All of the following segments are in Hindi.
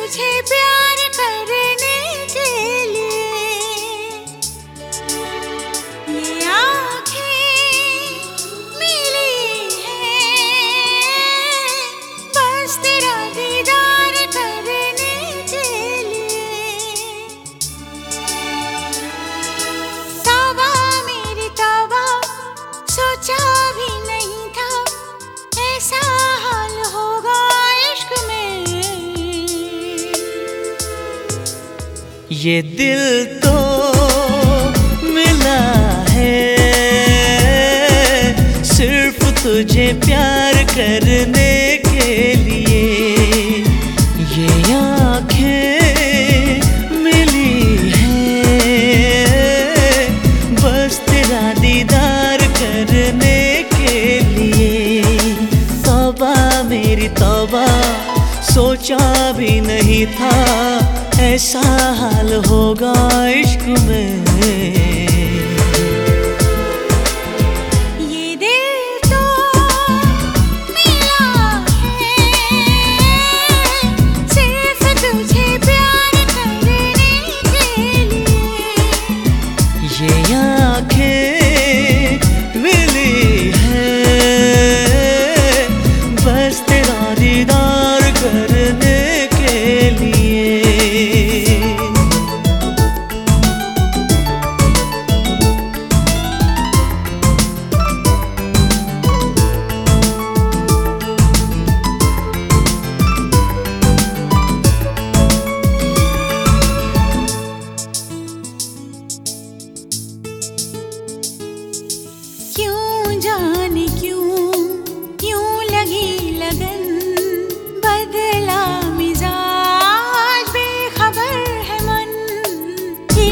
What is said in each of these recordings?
तुझे ये दिल तो मिला है। सिर्फ़ तुझे प्यार करने के लिए ये आँखें मिली हैं। बस तेरा दीदार करने के लिए। तौबा मेरी तौबा, सोचा भी नहीं था। ऐसा हाल होगा इश्क में।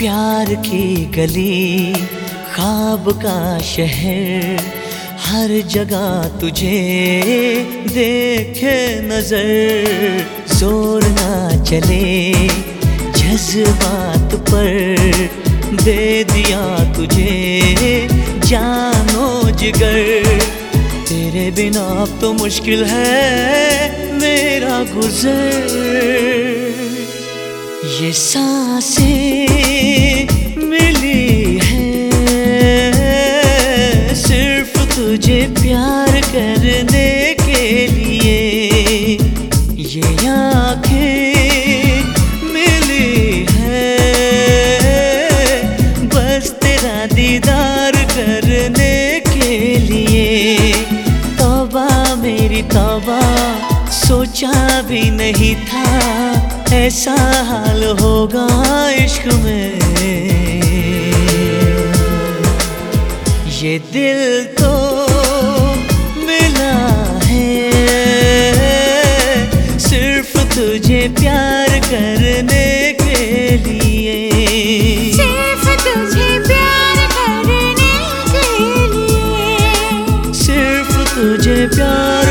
प्यार की गली, ख्वाब का शहर, हर जगह तुझे देखे नज़र। ज़ोर ना चले जज्बात पर, दे दिया तुझे जानो जिगर। तेरे बिना अब तो मुश्किल है मेरा गुजर। ये साँसें ये आँखें मिली हैं। बस तेरा दीदार करने के लिए तौबा, मेरी तौबा। सोचा भी नहीं था ऐसा हाल होगा इश्क में। ये दिल तो तुझे प्यार करने के लिए। सिर्फ़ तुझे प्यार करने के लिए। सिर्फ़ तुझे प्यार